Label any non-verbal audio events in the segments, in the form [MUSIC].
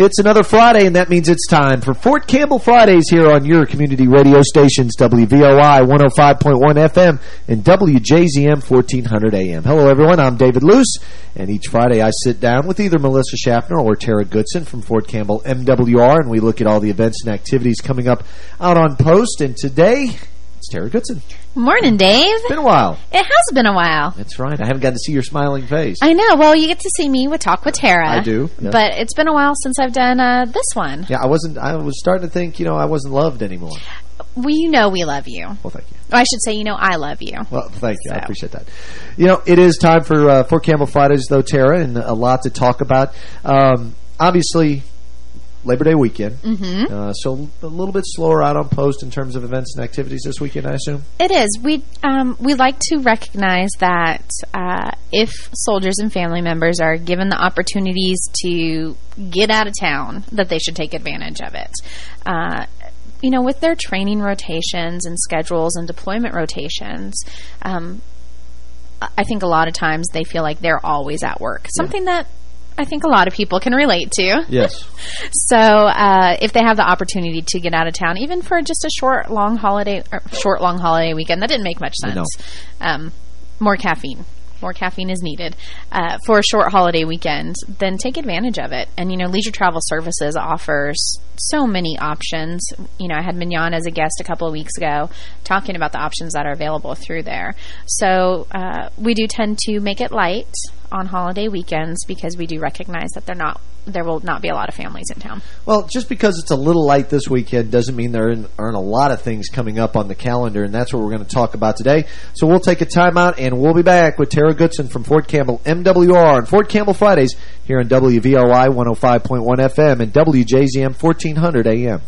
It's another Friday, and that means it's time for Fort Campbell Fridays here on your community radio stations, WVOI 105.1 FM and WJZM 1400 AM. Hello, everyone. I'm David Luce, and each Friday I sit down with either Melissa Schaffner or Tara Goodson from Fort Campbell MWR, and we look at all the events and activities coming up out on post. And today, it's Tara Goodson. Morning, Dave. It's been a while. It has been a while. That's right. I haven't gotten to see your smiling face. I know. Well, you get to see me with Talk with Tara. I do. Yeah. But it's been a while since I've done uh, this one. Yeah, I wasn't. I was starting to think, you know, I wasn't loved anymore. We you know we love you. Well, thank you. I should say, you know, I love you. Well, thank you. So. I appreciate that. You know, it is time for uh, Fort Campbell Fridays, though, Tara, and a lot to talk about. Um, obviously, Labor Day weekend. Mm -hmm. uh, so a little bit slower out on post in terms of events and activities this weekend, I assume? It is. We um, we like to recognize that uh, if soldiers and family members are given the opportunities to get out of town, that they should take advantage of it. Uh, you know, with their training rotations and schedules and deployment rotations, um, I think a lot of times they feel like they're always at work. Something yeah. that I think a lot of people can relate to. Yes. [LAUGHS] so uh, if they have the opportunity to get out of town, even for just a short, long holiday, short, long holiday weekend, that didn't make much sense. Um, more caffeine more caffeine is needed uh, for a short holiday weekend, then take advantage of it. And, you know, Leisure Travel Services offers so many options. You know, I had Mignon as a guest a couple of weeks ago talking about the options that are available through there. So uh, we do tend to make it light on holiday weekends because we do recognize that they're not there will not be a lot of families in town. Well, just because it's a little light this weekend doesn't mean there aren't a lot of things coming up on the calendar, and that's what we're going to talk about today. So we'll take a timeout, and we'll be back with Tara Goodson from Fort Campbell MWR on Fort Campbell Fridays here on WVOI 105.1 FM and WJZM 1400 AM.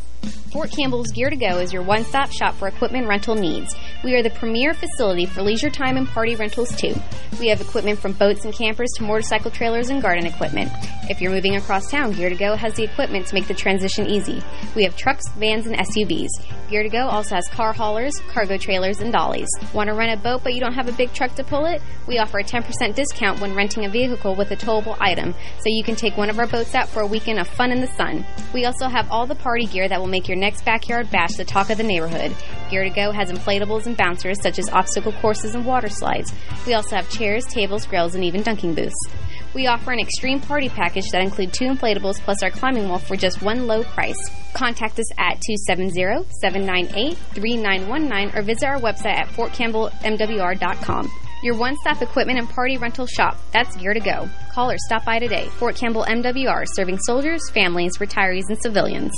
Fort Campbell's Gear to Go is your one-stop shop for equipment rental needs. We are the premier facility for leisure time and party rentals too. We have equipment from boats and campers to motorcycle trailers and garden equipment. If you're moving across town, Gear to Go has the equipment to make the transition easy. We have trucks, vans, and SUVs. Gear to Go also has car haulers, cargo trailers, and dollies. Want to rent a boat but you don't have a big truck to pull it? We offer a 10% discount when renting a vehicle with a towable item, so you can take one of our boats out for a weekend of fun in the sun. We also have all the party gear that will make your next backyard bash the talk of the neighborhood. Gear to Go has inflatables and bouncers such as obstacle courses and water slides. We also have chairs, tables, grills, and even dunking booths. We offer an extreme party package that includes two inflatables plus our climbing wall for just one low price. Contact us at 270-798-3919 or visit our website at fortcampbellmwr.com. Your one-stop equipment and party rental shop. That's Gear to Go. Call or stop by today. Fort Campbell MWR, serving soldiers, families, retirees, and civilians.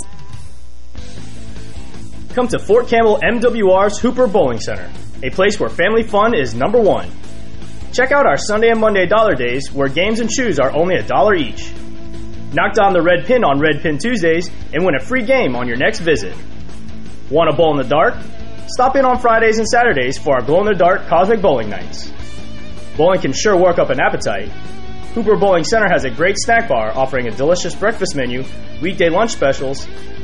Come to Fort Campbell MWR's Hooper Bowling Center, a place where family fun is number one. Check out our Sunday and Monday dollar days where games and shoes are only a dollar each. Knock down the red pin on Red Pin Tuesdays and win a free game on your next visit. Want a bowl in the dark? Stop in on Fridays and Saturdays for our glow-in-the-dark Cosmic Bowling Nights. Bowling can sure work up an appetite. Hooper Bowling Center has a great snack bar offering a delicious breakfast menu, weekday lunch specials,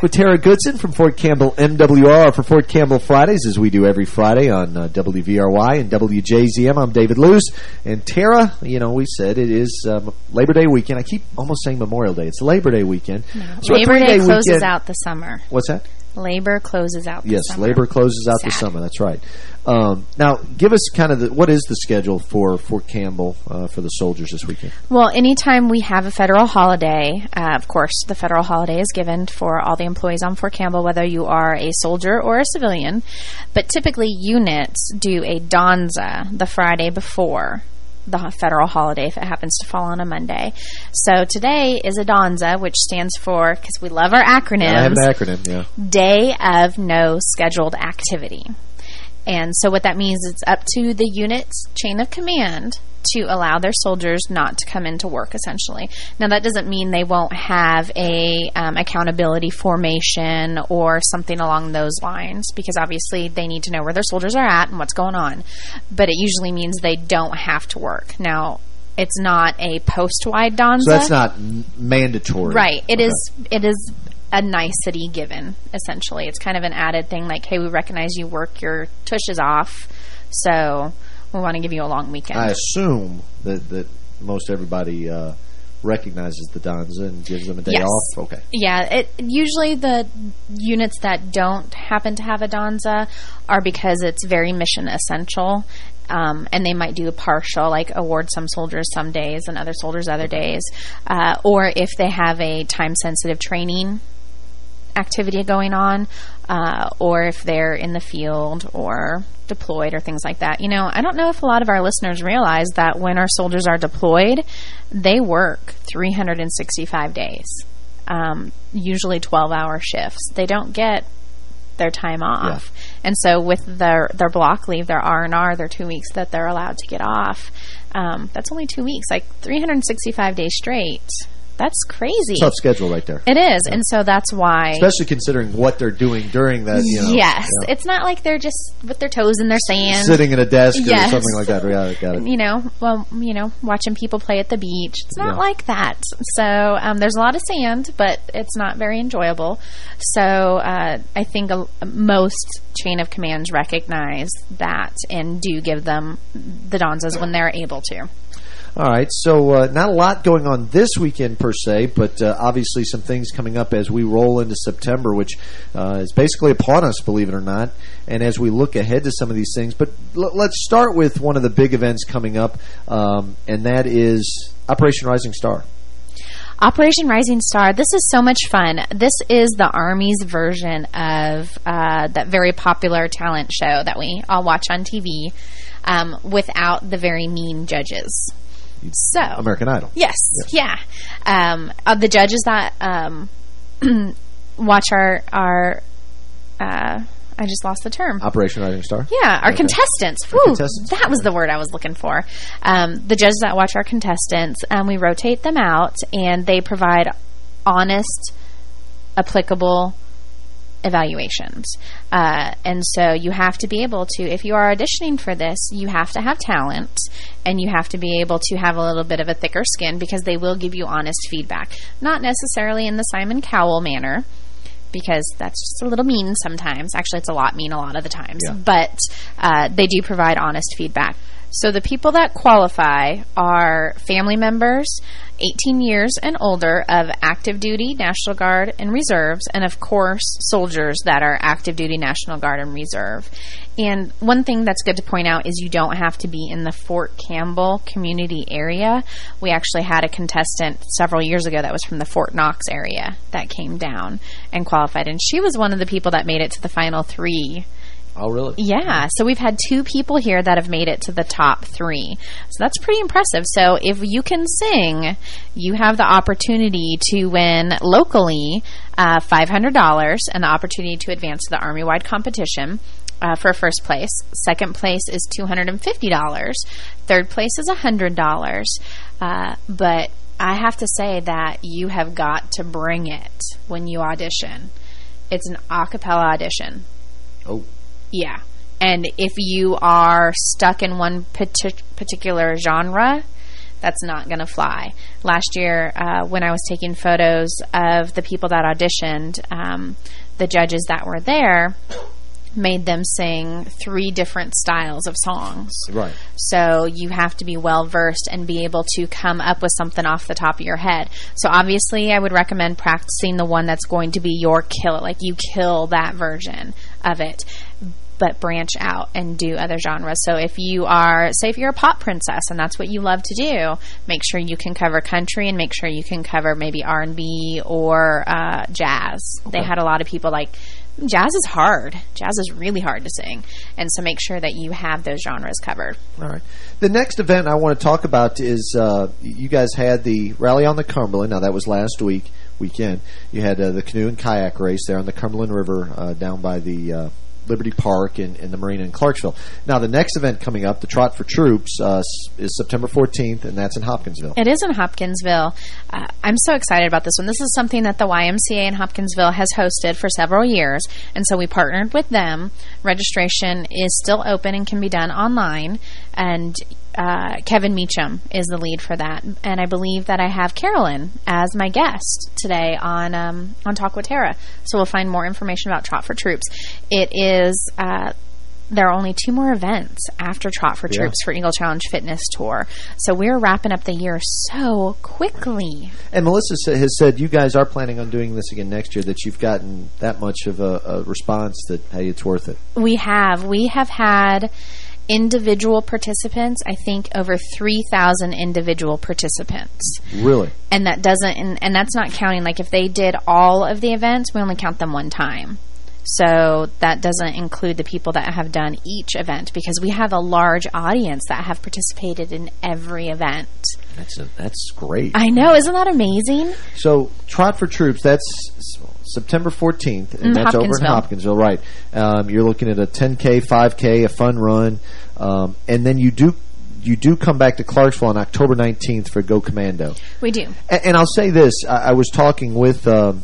Back with Tara Goodson from Fort Campbell MWR for Fort Campbell Fridays, as we do every Friday on uh, WVRY and WJZM. I'm David Luce. And Tara, you know, we said it is um, Labor Day weekend. I keep almost saying Memorial Day. It's Labor Day weekend. No. So Labor Day closes weekend. out the summer. What's that? Labor closes out yes, summer. labor closes out Sad. the summer. That's right. Um, now, give us kind of the, what is the schedule for Fort Campbell uh, for the soldiers this weekend? Well, anytime we have a federal holiday, uh, of course, the federal holiday is given for all the employees on Fort Campbell, whether you are a soldier or a civilian. But typically, units do a DONSA the Friday before the federal holiday if it happens to fall on a Monday. So today is a DONSA, which stands for, because we love our acronyms. Yeah, I have an acronym, yeah. Day of No Scheduled Activity. And so what that means is it's up to the unit's chain of command to allow their soldiers not to come into work, essentially. Now, that doesn't mean they won't have a um, accountability formation or something along those lines, because obviously they need to know where their soldiers are at and what's going on. But it usually means they don't have to work. Now, it's not a post-wide DONSA. So that's not mandatory. Right. It okay. is. It is a nicety given, essentially. It's kind of an added thing like, hey, we recognize you work your tushes off, so we want to give you a long weekend. I assume that, that most everybody uh, recognizes the DONSA and gives them a day yes. off? Okay. Yeah, it usually the units that don't happen to have a DONSA are because it's very mission essential um, and they might do a partial, like award some soldiers some days and other soldiers other days. Uh, or if they have a time-sensitive training activity going on, uh, or if they're in the field or deployed or things like that. You know, I don't know if a lot of our listeners realize that when our soldiers are deployed, they work 365 days, um, usually 12-hour shifts. They don't get their time off. Yeah. And so with their their block leave, their R&R, their two weeks that they're allowed to get off, um, that's only two weeks, like 365 days straight. That's crazy. Tough schedule right there. It is, yeah. and so that's why... Especially considering what they're doing during that, you know, Yes. It's not like they're just with their toes in their sand. Sitting in a desk yes. or something like that. Yeah, got it. You know, well, you know, watching people play at the beach. It's not yeah. like that. So um, there's a lot of sand, but it's not very enjoyable. So uh, I think a, most chain of commands recognize that and do give them the DONSAs when they're able to. All right, so uh, not a lot going on this weekend per se, but uh, obviously some things coming up as we roll into September, which uh, is basically upon us, believe it or not, and as we look ahead to some of these things. But let's start with one of the big events coming up, um, and that is Operation Rising Star. Operation Rising Star, this is so much fun. This is the Army's version of uh, that very popular talent show that we all watch on TV um, without the very mean judges. So American Idol. Yes, yes. yeah. Um, the judges that um, [CLEARS THROAT] watch our our. Uh, I just lost the term. Operation Rising Star? Yeah, our okay. contestants. Woo, contestants. That was the word I was looking for. Um, the judges that watch our contestants, and we rotate them out, and they provide honest, applicable evaluations. Uh, and so you have to be able to, if you are auditioning for this, you have to have talent and you have to be able to have a little bit of a thicker skin because they will give you honest feedback. Not necessarily in the Simon Cowell manner because that's just a little mean sometimes. Actually, it's a lot mean a lot of the times. Yeah. But uh, they do provide honest feedback. So the people that qualify are family members, 18 years and older of active duty, National Guard, and reserves, and of course, soldiers that are active duty, National Guard, and reserve. And one thing that's good to point out is you don't have to be in the Fort Campbell community area. We actually had a contestant several years ago that was from the Fort Knox area that came down and qualified, and she was one of the people that made it to the final three Oh, really? yeah, so we've had two people here that have made it to the top three. So that's pretty impressive. So if you can sing, you have the opportunity to win locally uh, $500 and the opportunity to advance to the Army-wide competition. Uh, for first place. Second place is $250. Third place is $100. Uh, but I have to say that you have got to bring it when you audition. It's an a cappella audition. Oh. Yeah. And if you are stuck in one partic particular genre, that's not going to fly. Last year, uh, when I was taking photos of the people that auditioned, um, the judges that were there made them sing three different styles of songs. Right. So you have to be well-versed and be able to come up with something off the top of your head. So obviously, I would recommend practicing the one that's going to be your kill, like you kill that version of it but branch out and do other genres. So if you are, say if you're a pop princess and that's what you love to do, make sure you can cover country and make sure you can cover maybe R&B or uh, jazz. Okay. They had a lot of people like, jazz is hard. Jazz is really hard to sing. And so make sure that you have those genres covered. All right. The next event I want to talk about is uh, you guys had the Rally on the Cumberland. Now, that was last week, weekend. You had uh, the canoe and kayak race there on the Cumberland River uh, down by the uh, Liberty Park and, and the Marina in Clarksville. Now, the next event coming up, the Trot for Troops, uh, is September 14th, and that's in Hopkinsville. It is in Hopkinsville. Uh, I'm so excited about this one. This is something that the YMCA in Hopkinsville has hosted for several years, and so we partnered with them. Registration is still open and can be done online, and uh, Kevin Meacham is the lead for that, and I believe that I have Carolyn as my guest today on um, on Talk with Tara. So we'll find more information about Trot for Troops. It is uh, there are only two more events after Trot for Troops yeah. for Eagle Challenge Fitness Tour. So we're wrapping up the year so quickly. And Melissa has said you guys are planning on doing this again next year, that you've gotten that much of a, a response that, hey, it's worth it. We have. We have had individual participants, I think over 3,000 individual participants. Really? And that doesn't, and, and that's not counting, like if they did all of the events, we only count them one time. So that doesn't include the people that have done each event because we have a large audience that have participated in every event. That's a, that's great. I know. Isn't that amazing? So Trot for Troops, that's September 14th, and in that's over in Hopkinsville, right. Um, you're looking at a 10K, 5K, a fun run, um, and then you do you do come back to Clarksville on October 19th for Go Commando. We do. And, and I'll say this, I, I was talking with um,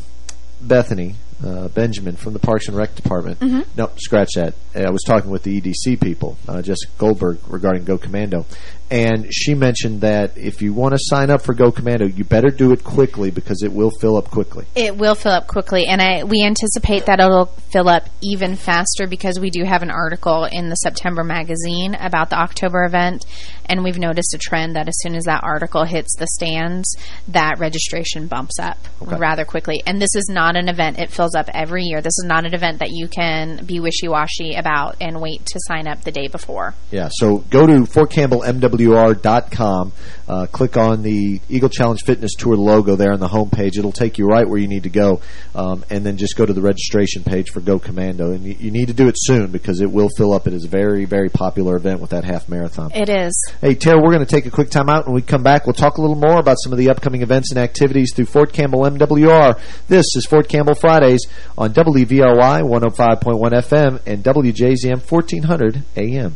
Bethany, uh, Benjamin from the Parks and Rec Department. Mm -hmm. No, scratch that. I was talking with the EDC people, uh, Jessica Goldberg, regarding Go Commando. And she mentioned that if you want to sign up for Go Commando, you better do it quickly because it will fill up quickly. It will fill up quickly, and I we anticipate that it'll fill up even faster because we do have an article in the September magazine about the October event, and we've noticed a trend that as soon as that article hits the stands, that registration bumps up okay. rather quickly. And this is not an event. It fills up every year. This is not an event that you can be wishy-washy about and wait to sign up the day before. Yeah, so go to Fort Campbell MW EagleChallenge.com. Uh, click on the Eagle Challenge Fitness Tour logo there on the home page. It'll take you right where you need to go. Um, and then just go to the registration page for Go Commando. And you, you, need to do it soon because it will fill up. It is a very, very popular event with that half marathon. It is. Hey, Tara, we're going to take a quick time out. When we come back, we'll talk a little more about some of the upcoming events and activities through Fort Campbell MWR. This is Fort Campbell Fridays on WVOI 105.1 FM and WJZM 1400 AM.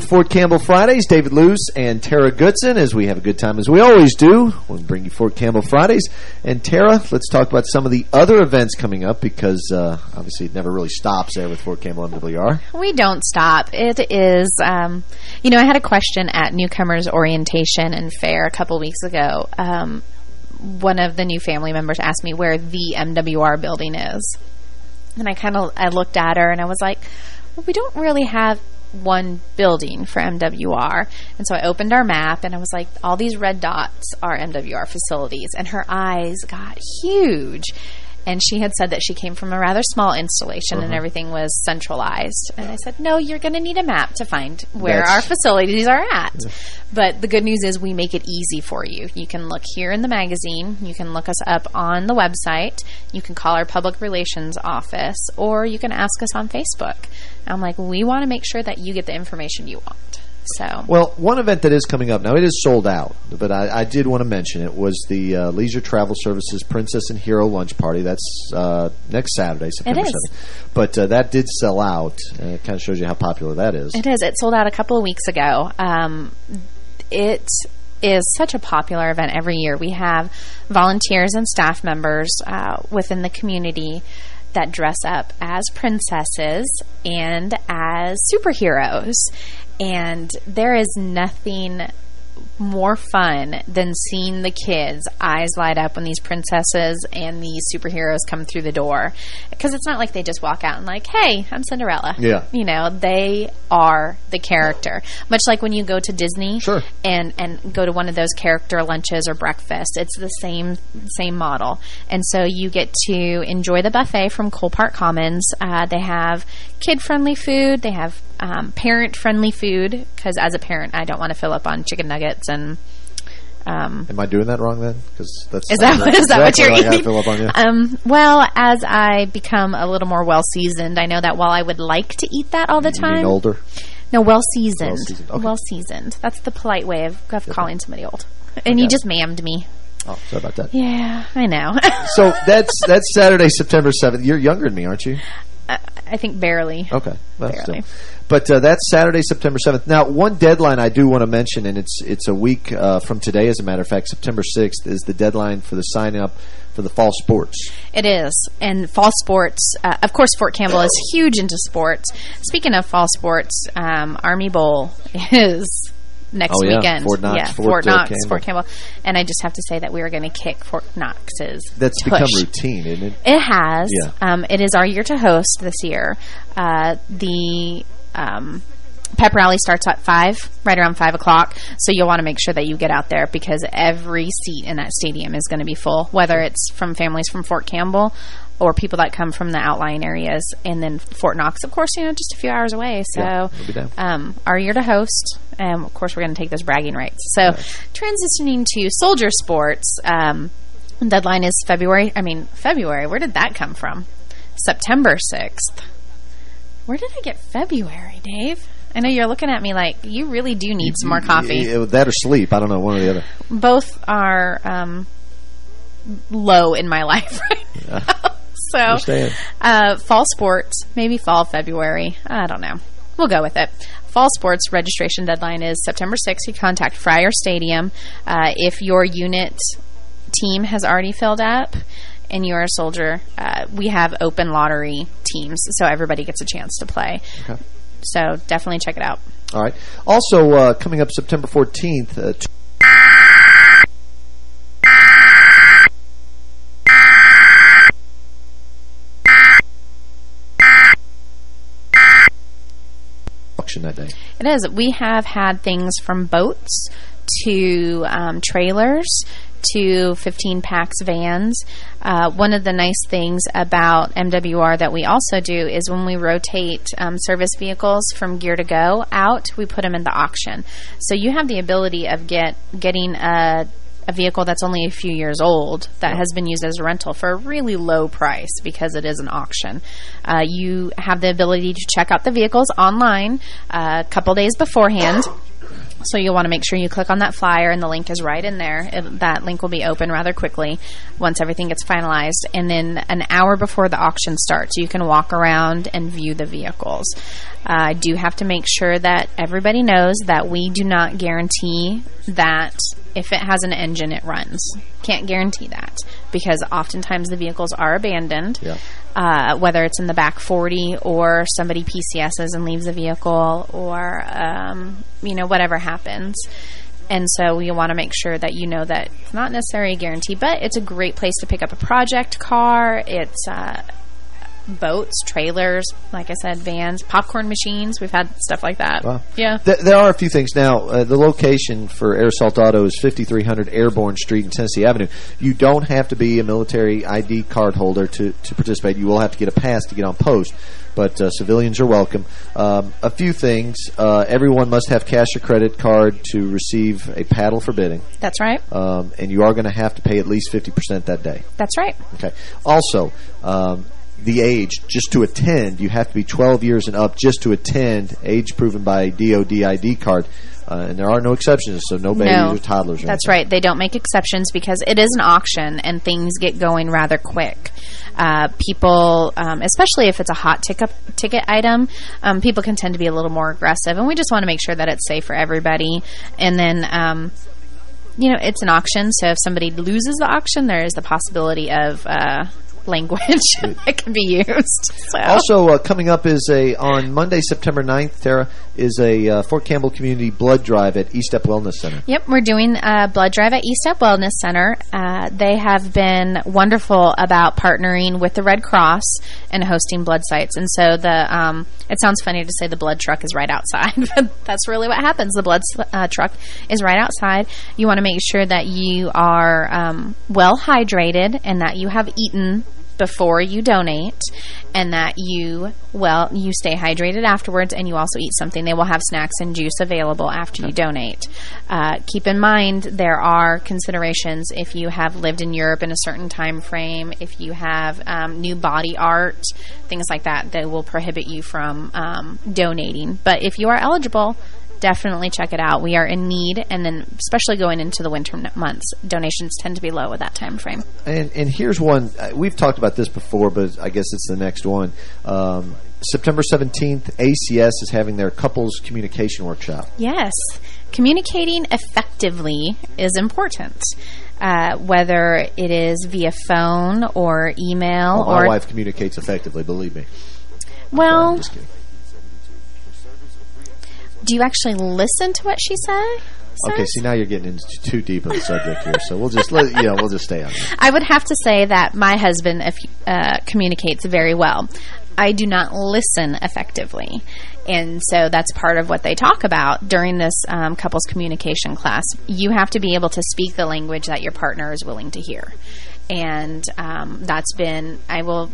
With Fort Campbell Fridays, David Luce and Tara Goodson, as we have a good time, as we always do. We'll bring you Fort Campbell Fridays. And Tara, let's talk about some of the other events coming up, because uh, obviously it never really stops there with Fort Campbell MWR. We don't stop. It is, um, you know, I had a question at Newcomers Orientation and Fair a couple weeks ago. Um, one of the new family members asked me where the MWR building is. And I kind of, I looked at her and I was like, well, we don't really have one building for MWR. And so I opened our map and I was like, all these red dots are MWR facilities. And her eyes got huge. And she had said that she came from a rather small installation and Uh-huh. everything was centralized. And I said, no, you're going to need a map to find where That's- our facilities are at. But the good news is we make it easy for you. You can look here in the magazine. You can look us up on the website. You can call our public relations office or you can ask us on Facebook. I'm like, we want to make sure that you get the information you want. So Well, one event that is coming up, now it is sold out, but I, I did want to mention it, was the uh, Leisure Travel Services Princess and Hero Lunch Party. That's uh, next Saturday, September is. 7th. But uh, that did sell out. It kind of shows you how popular that is. It is. It sold out a couple of weeks ago. Um, it is such a popular event every year. We have volunteers and staff members uh, within the community that dress up as princesses and as superheroes. And there is nothing more fun than seeing the kids' eyes light up when these princesses and these superheroes come through the door. Because it's not like they just walk out and like, hey, I'm Cinderella. Yeah. You know, they are the character. Much like when you go to Disney Sure. and, and go to one of those character lunches or breakfasts. It's the same same model. And so you get to enjoy the buffet from Cole Park Commons. Uh, they have kid-friendly food. They have um, parent-friendly food because as a parent, I don't want to fill up on chicken nuggets and... Um, Am I doing that wrong then? Because that's is that, is that what you're eating? fill up on you. Um, well, as I become a little more well-seasoned, I know that while I would like to eat that all the You time... older? No, well-seasoned. Well-seasoned, okay. Well-seasoned. That's the polite way of, of calling somebody old. And you just mammed me. Oh, sorry about that. Yeah, I know. [LAUGHS] So that's that's Saturday, September 7th. You're younger than me, aren't you? I, I think barely. Okay. Well, Barely. still. But uh, that's Saturday, September 7th. Now, one deadline I do want to mention, and it's it's a week uh, from today, as a matter of fact, September 6th is the deadline for the sign-up for the fall sports. It is. And fall sports, uh, of course, Fort Campbell is huge into sports. Speaking of fall sports, um, Army Bowl is next Oh, yeah. weekend. Fort Knox, yeah, Fort, Fort, uh, Knox, Campbell. Fort Campbell. And I just have to say that we are going to kick Fort Knox's That's tush. become routine, isn't it? It has. Yeah. Um, it is our year to host this year. Uh, the um, pep rally starts at 5, right around 5 o'clock. So you'll want to make sure that you get out there because every seat in that stadium is going to be full, whether it's from families from Fort Campbell or people that come from the outlying areas. And then Fort Knox, of course, you know, just a few hours away. So Yeah, we'll um, our year to host. And of course, we're going to take those bragging rights. So transitioning to soldier sports, um, deadline is February. I mean, February. Where did that come from? September 6th. Where did I get February, Dave? I know you're looking at me like you really do need some more coffee. Yeah, That or sleep. I don't know, one or the other. Both are um, low in my [LAUGHS] life right now. So, uh, fall sports, maybe fall, February. I don't know. We'll go with it. Fall sports registration deadline is September 6th. You contact Fryar Stadium. Uh, if your unit team has already filled up and you're a soldier, uh, we have open lottery teams, so everybody gets a chance to play. Okay. So definitely check it out. All right. Also, uh, coming up September 14th, uh, auction that day. It is. We have had things from boats to um, trailers to 15 packs vans. Uh, one of the nice things about MWR that we also do is when we rotate um, service vehicles from gear to go out, we put them in the auction. So you have the ability of get getting a a vehicle that's only a few years old that has been used as a rental for a really low price because it is an auction. Uh, you have the ability to check out the vehicles online uh, a couple days beforehand. So you'll want to make sure you click on that flyer and the link is right in there. It, that link will be open rather quickly once everything gets finalized. And then an hour before the auction starts, you can walk around and view the vehicles. Uh, I do have to make sure that everybody knows that we do not guarantee that if it has an engine, it runs. Can't guarantee that because oftentimes the vehicles are abandoned. Yeah. Uh, whether it's in the back 40 or somebody PCSs and leaves a vehicle or, um, you know, whatever happens. And so you want to make sure that you know that it's not necessarily a guarantee, but it's a great place to pick up a project car. It's uh, boats, trailers, like I said, vans, popcorn machines. We've had stuff like that. Wow. Yeah. Th there are a few things. Now, uh, the location for Air Assault Auto is 5300 Airborne Street in Tennessee Avenue. You don't have to be a military ID card holder to, to participate. You will have to get a pass to get on post, but uh, civilians are welcome. Um, a few things. Uh, everyone must have cash or credit card to receive a paddle for bidding. That's right. Um, and you are going to have to pay at least 50% that day. That's right. Okay. Also, um, the age, just to attend, you have to be 12 years and up just to attend, age proven by DOD ID card. Uh, and there are no exceptions, so no babies No. or toddlers. Or That's anything. right. They don't make exceptions because it is an auction and things get going rather quick. Uh, people, um, especially if it's a hot ticket ticket item, um, people can tend to be a little more aggressive, and we just want to make sure that it's safe for everybody. And then, um, you know, it's an auction, so if somebody loses the auction, there is the possibility of uh, language [LAUGHS] that can be used. So. Also, uh, coming up is a on Monday, September 9th, Tara, is a uh, Fort Campbell Community Blood Drive at Estep Wellness Center. Yep, we're doing a blood drive at Estep Wellness Center. Uh, they have been wonderful about partnering with the Red Cross and hosting blood sites. And so the um, it sounds funny to say the blood truck is right outside, [LAUGHS] but that's really what happens. The blood uh, truck is right outside. You want to make sure that you are um, well hydrated and that you have eaten before you donate and that you well you stay hydrated afterwards and you also eat something. They will have snacks and juice available after you donate. Uh, keep in mind there are considerations. If you have lived in Europe in a certain time frame if you have um, new body art things like that that will prohibit you from um, donating. But if you are eligible definitely check it out. We are in need, and then especially going into the winter months, donations tend to be low at that time frame. And and here's one. Uh, we've talked about this before, but I guess it's the next one. Um, September 17th, ACS is having their couples communication workshop. Yes, communicating effectively is important. Uh, whether it is via phone or email Well, my or wife communicates effectively, believe me. well, I'm just kidding. Do you actually listen to what she say? Okay, says? see now you're getting into too deep of the subject here, so we'll just let you know we'll just stay on. That. I would have to say that my husband if, uh, communicates very well. I do not listen effectively. And so that's part of what they talk about during this um, couples communication class. You have to be able to speak the language that your partner is willing to hear. And um, that's been, I will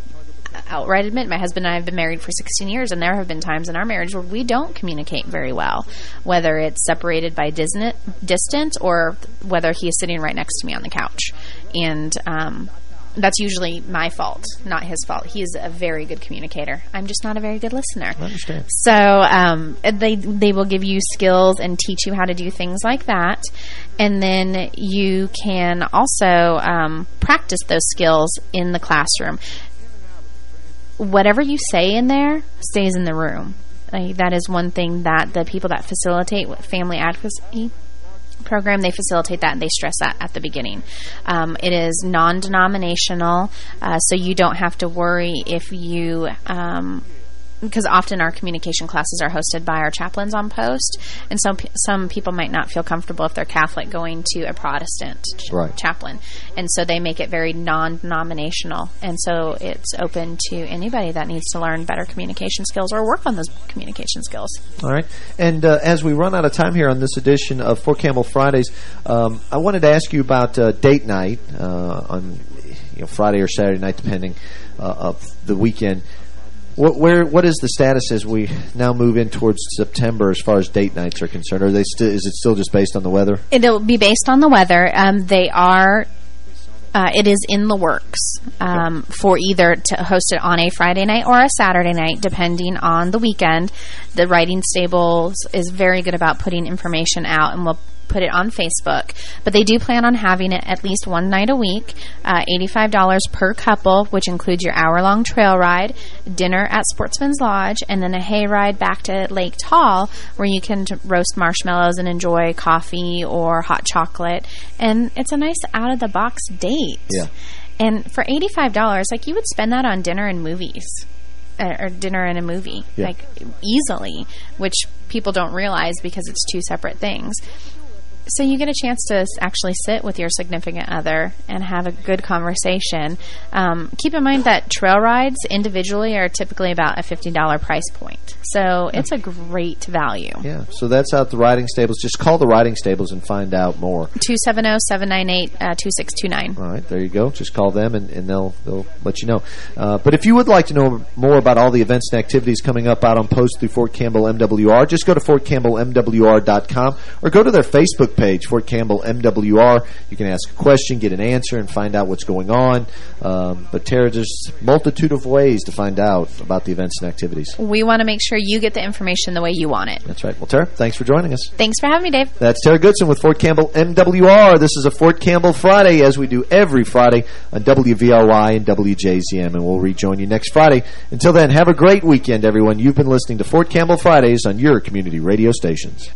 outright admit, my husband and I have been married for 16 years, and there have been times in our marriage where we don't communicate very well, whether it's separated by distant or whether he is sitting right next to me on the couch. And um, that's usually my fault, not his fault. He is a very good communicator. I'm just not a very good listener. I understand. So um, they they will give you skills and teach you how to do things like that, and then you can also um, practice those skills in the classroom. Whatever you say in there stays in the room. Like, that is one thing that the people that facilitate family advocacy program, they facilitate that and they stress that at the beginning. Um, it is non-denominational, uh, so you don't have to worry if you... Um, because often our communication classes are hosted by our chaplains on post, and some some people might not feel comfortable if they're Catholic going to a Protestant ch right. chaplain, and so they make it very non-denominational, and so it's open to anybody that needs to learn better communication skills or work on those communication skills. All right, and uh, as we run out of time here on this edition of Fort Campbell Fridays, um, I wanted to ask you about uh, date night uh, on you know Friday or Saturday night, depending uh, of the weekend. What, where, what is the status as we now move in towards September as far as date nights are concerned? Are they still? Is it still just based on the weather? It'll be based on the weather. Um, they are. Uh, it is in the works um, for either to host it on a Friday night or a Saturday night, depending on the weekend. The Riding Stables is very good about putting information out, and we'll put it on Facebook. But they do plan on having it at least one night a week, uh, $85 per couple, which includes your hour-long trail ride, dinner at Sportsman's Lodge, and then a hay ride back to Lake Taal where you can roast marshmallows and enjoy coffee or hot chocolate. And it's a nice out-of-the-box date. Yeah. And for $85, like you would spend that on dinner and movies uh, or dinner and a movie, yeah. like easily, which people don't realize because it's two separate things. So you get a chance to actually sit with your significant other and have a good conversation. Um, keep in mind that trail rides individually are typically about a $50 price point. So it's a great value. Yeah, so that's out the Riding Stables. Just call the Riding Stables and find out more. 270-798-2629. All right, there you go. Just call them and, and they'll they'll let you know. Uh, but if you would like to know more about all the events and activities coming up out on post through Fort Campbell MWR, just go to fortcampbellmwr.com or go to their Facebook page, Fort Campbell MWR. You can ask a question, get an answer, and find out what's going on. Um, but Tara, there's multitude of ways to find out about the events and activities. We want to make sure you get the information the way you want it. That's right. Well, Tara, thanks for joining us. Thanks for having me, Dave. That's Tara Goodson with Fort Campbell MWR. This is a Fort Campbell Friday, as we do every Friday on WVOI and WJZM, and we'll rejoin you next Friday. Until then, have a great weekend, everyone. You've been listening to Fort Campbell Fridays on your community radio stations.